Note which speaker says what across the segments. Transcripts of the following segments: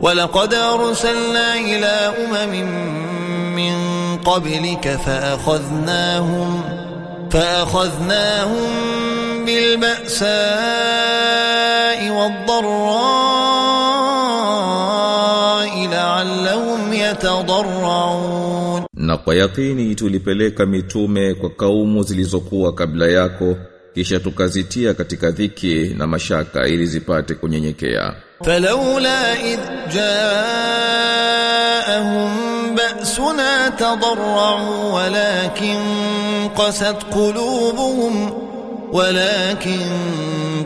Speaker 1: ولقد أرسلنا إلى أمم من قبلك فأخذناهم فأخذناهم بالبأساء والضراء لعلهم يتضرعون.
Speaker 2: Na kwa yakini tulipeleka mitume kwa kabla yako kisha tukazitia katika dhiki na mashaka ili zipate kunyenyekea.
Speaker 1: فلولا إذ جاءهم بأسنا تضرعوا ولكن قست قلوبهم ولكن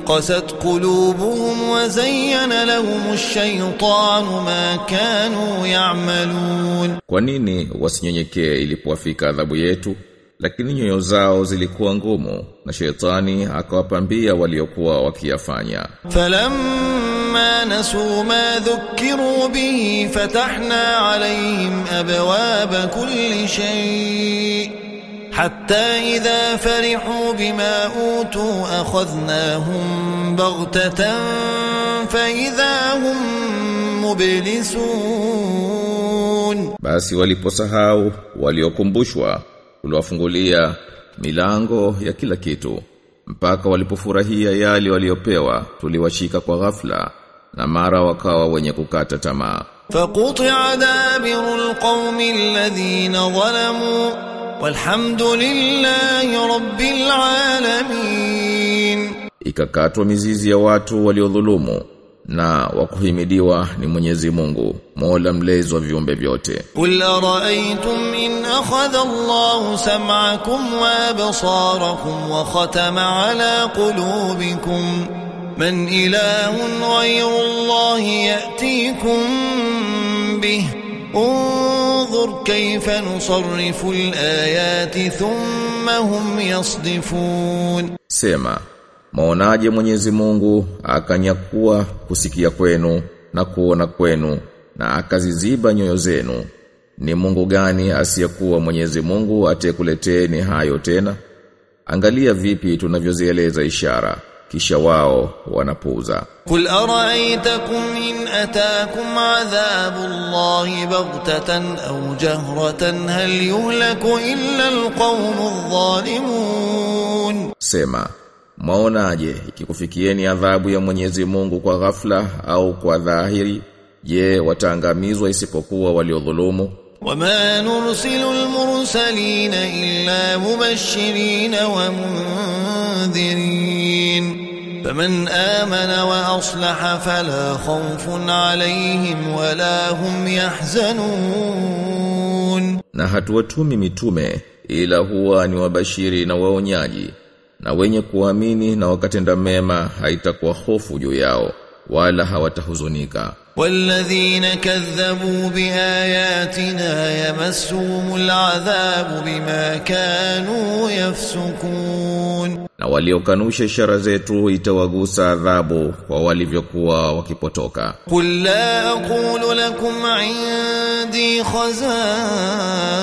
Speaker 1: قست قلوبهم وزين لهم الشيطان ما كانوا يعملون
Speaker 2: Kwa nini wasinyenyekee ilipowafika adhabu yetu? lakini nyoyo zao zilikuwa ngumu na shetani akawapambia waliokuwa wakiyafanya.
Speaker 1: Falamma nasu ma dhukiru bihi fatahna alayhim abwaba kulli shay hatta idha farihu bima utu akhadhnahum baghtatan fa idha hum mublisun.
Speaker 2: Basi waliposahau waliokumbushwa uliwafungulia milango ya kila kitu mpaka walipofurahia yale waliopewa tuliwashika kwa ghafla na mara wakawa wenye kukata tamaa
Speaker 1: فقطع دابر القوم الذين ظلموا والحمد لله رب العالمين
Speaker 2: ikakatwa mizizi ya watu waliodhulumu na wakuhimidiwa ni Mwenyezi Mungu Mola mlezi wa viumbe vyote
Speaker 1: Qul ra'aytum in akhadha Allahu sam'akum wa absarakum wa khatama ala qulubikum man ilahun ghayru Allahi ya'tikum bih انظر كيف نصرف الآيات thumma hum yasdifun.
Speaker 2: Sema Maonaje Mwenyezi Mungu akanyakua kusikia kwenu na kuona kwenu na akaziziba nyoyo zenu. Ni Mungu gani asiyekuwa Mwenyezi Mungu atekuleteni hayo tena? Angalia vipi tunavyozieleza ishara kisha wao wanapuuza.
Speaker 1: Qul ara'aytakum in ataakum 'adhabu Allahi baghtatan aw jahratan hal yuhlaku illa alqawmu adh-dhalimun.
Speaker 2: Sema Mwaonaje ikikufikieni adhabu ya Mwenyezi Mungu kwa ghafla au kwa dhahiri? Je wataangamizwa isipokuwa waliodhulumu?
Speaker 1: Wama nursilu almursalina illa mubashirin wa mundhirin faman amana wa aslaha fala khawfun alayhim wala hum yahzanun.
Speaker 2: Na hatuwatumi mitume ila huwa ni wabashiri na waonyaji na wenye kuamini na wakatenda mema haitakuwa hofu juu yao wala hawatahuzunika.
Speaker 1: والذين كذبوا بآياتنا يمسهم العذاب بما كانوا يفسقون
Speaker 2: Na waliokanusha ishara zetu itawagusa adhabu kwa walivyokuwa wakipotoka.
Speaker 1: قل لا أقول لكم عندي خزائن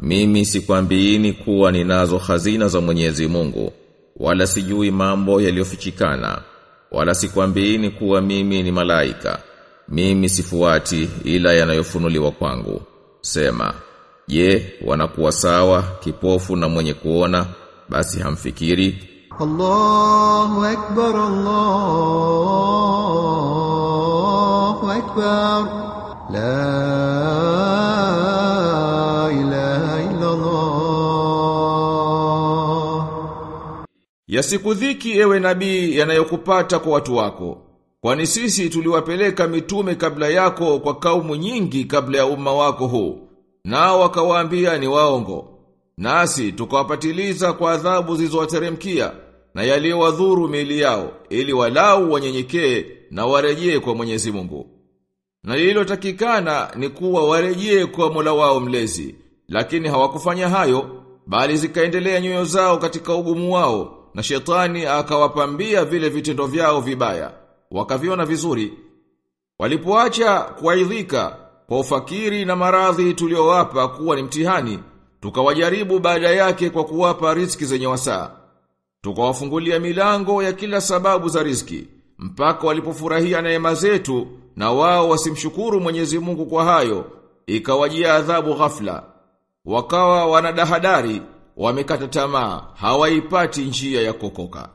Speaker 2: Mimi sikwambiini kuwa ninazo hazina za Mwenyezi Mungu wala sijui mambo yaliyofichikana wala sikwambiini kuwa mimi ni malaika. Mimi sifuati ila yanayofunuliwa kwangu. Sema je wanakuwa sawa kipofu na mwenye kuona? Basi hamfikiri.
Speaker 3: Allahu akbar Allahu akbar. La
Speaker 4: Yasikudhiki ewe nabii yanayokupata kwa watu wako. Kwani sisi tuliwapeleka mitume kabla yako kwa kaumu nyingi kabla ya umma wako huu. Nao wakawaambia ni waongo. Nasi tukawapatiliza kwa adhabu zilizowateremkia na yaliyowadhuru miili yao ili walau wanyenyekee
Speaker 2: na warejee kwa Mwenyezi Mungu. Na lililotakikana ni kuwa warejee kwa Mola wao mlezi, lakini hawakufanya hayo, bali zikaendelea nyoyo zao katika ugumu wao, na shetani akawapambia vile vitendo vyao vibaya, wakaviona vizuri. Walipoacha kuaidhika kwa ufakiri na maradhi tuliowapa kuwa ni mtihani, tukawajaribu baada yake kwa kuwapa riziki zenye wasaa. Tukawafungulia milango ya kila sababu za riziki, mpaka walipofurahia neema zetu na wao wasimshukuru Mwenyezi Mungu kwa hayo, ikawajia adhabu ghafla. Wakawa wanadahadari, wamekata tamaa, hawaipati njia ya kokoka.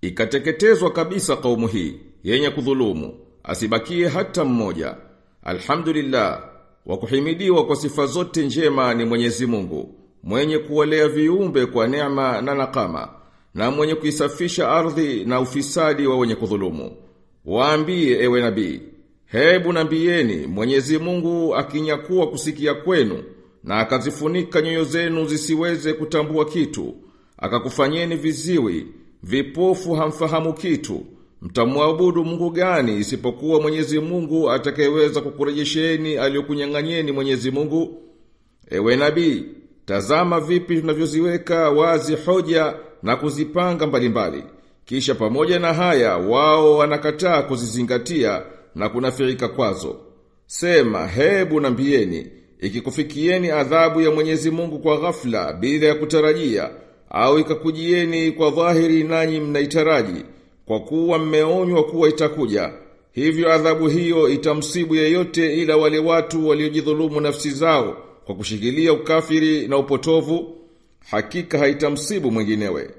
Speaker 2: Ikateketezwa kabisa kaumu hii yenye kudhulumu, asibakie hata mmoja. Alhamdulillah, wakuhimidiwa kwa sifa zote njema ni Mwenyezi Mungu, mwenye kuwalea viumbe kwa neema na nakama, na mwenye kuisafisha ardhi na ufisadi wa wenye kudhulumu. Waambie ewe nabii, hebu nambiyeni Mwenyezi Mungu akinyakuwa kusikia kwenu na akazifunika nyoyo zenu zisiweze kutambua kitu, akakufanyeni viziwi, vipofu hamfahamu kitu. Mtamwabudu Mungu gani isipokuwa Mwenyezi Mungu atakayeweza kukurejesheni aliyokunyang'anyeni Mwenyezi Mungu? Ewe nabii, tazama vipi tunavyoziweka wazi hoja na kuzipanga mbalimbali. Kisha pamoja na haya wao wanakataa kuzizingatia na kunafirika kwazo. Sema hebu nambieni, ikikufikieni adhabu ya Mwenyezi Mungu kwa ghafla bila ya kutarajia au ikakujieni kwa dhahiri nanyi mnaitaraji kwa kuwa mmeonywa kuwa itakuja. Hivyo adhabu hiyo itamsibu yeyote ila wale watu waliojidhulumu nafsi zao kwa kushikilia ukafiri na upotovu, hakika haitamsibu mwinginewe.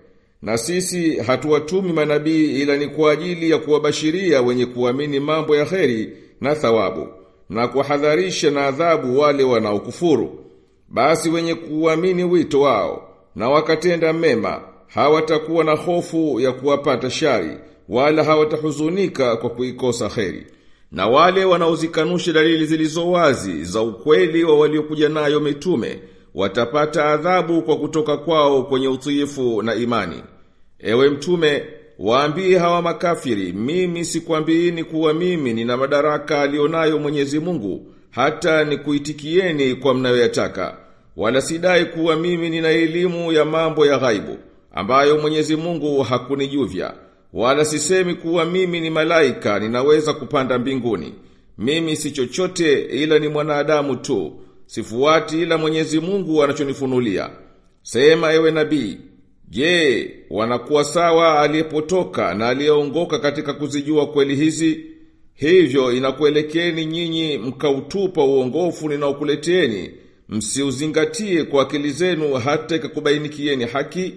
Speaker 2: Na sisi hatuwatumi manabii ila ni kwa ajili ya kuwabashiria wenye kuamini mambo ya kheri na thawabu na kuhadharisha na adhabu wale wanaokufuru. Basi wenye kuamini wito wao na wakatenda mema hawatakuwa na hofu ya kuwapata shari wala hawatahuzunika kwa kuikosa kheri. Na wale wanaozikanusha dalili zilizo wazi za ukweli wa waliokuja nayo mitume watapata adhabu kwa kutoka kwao kwenye utiifu na imani. Ewe mtume, waambie hawa makafiri, mimi sikwambiini kuwa mimi nina madaraka alionayo Mwenyezi Mungu, hata nikuitikieni kwa mnayoyataka. Wala sidai kuwa mimi nina elimu ya mambo ya ghaibu, ambayo Mwenyezi Mungu hakunijuvya. Wala sisemi kuwa mimi ni malaika ninaweza kupanda mbinguni. Mimi si chochote ila ni mwanadamu tu. Sifuati ila Mwenyezi Mungu anachonifunulia. Sema ewe nabii, je, wanakuwa sawa aliyepotoka na aliyeongoka katika kuzijua kweli hizi? Hivyo inakuelekeni nyinyi mkautupa uongofu ninaokuleteni, msiuzingatie kwa akili zenu hata ikakubainikieni haki.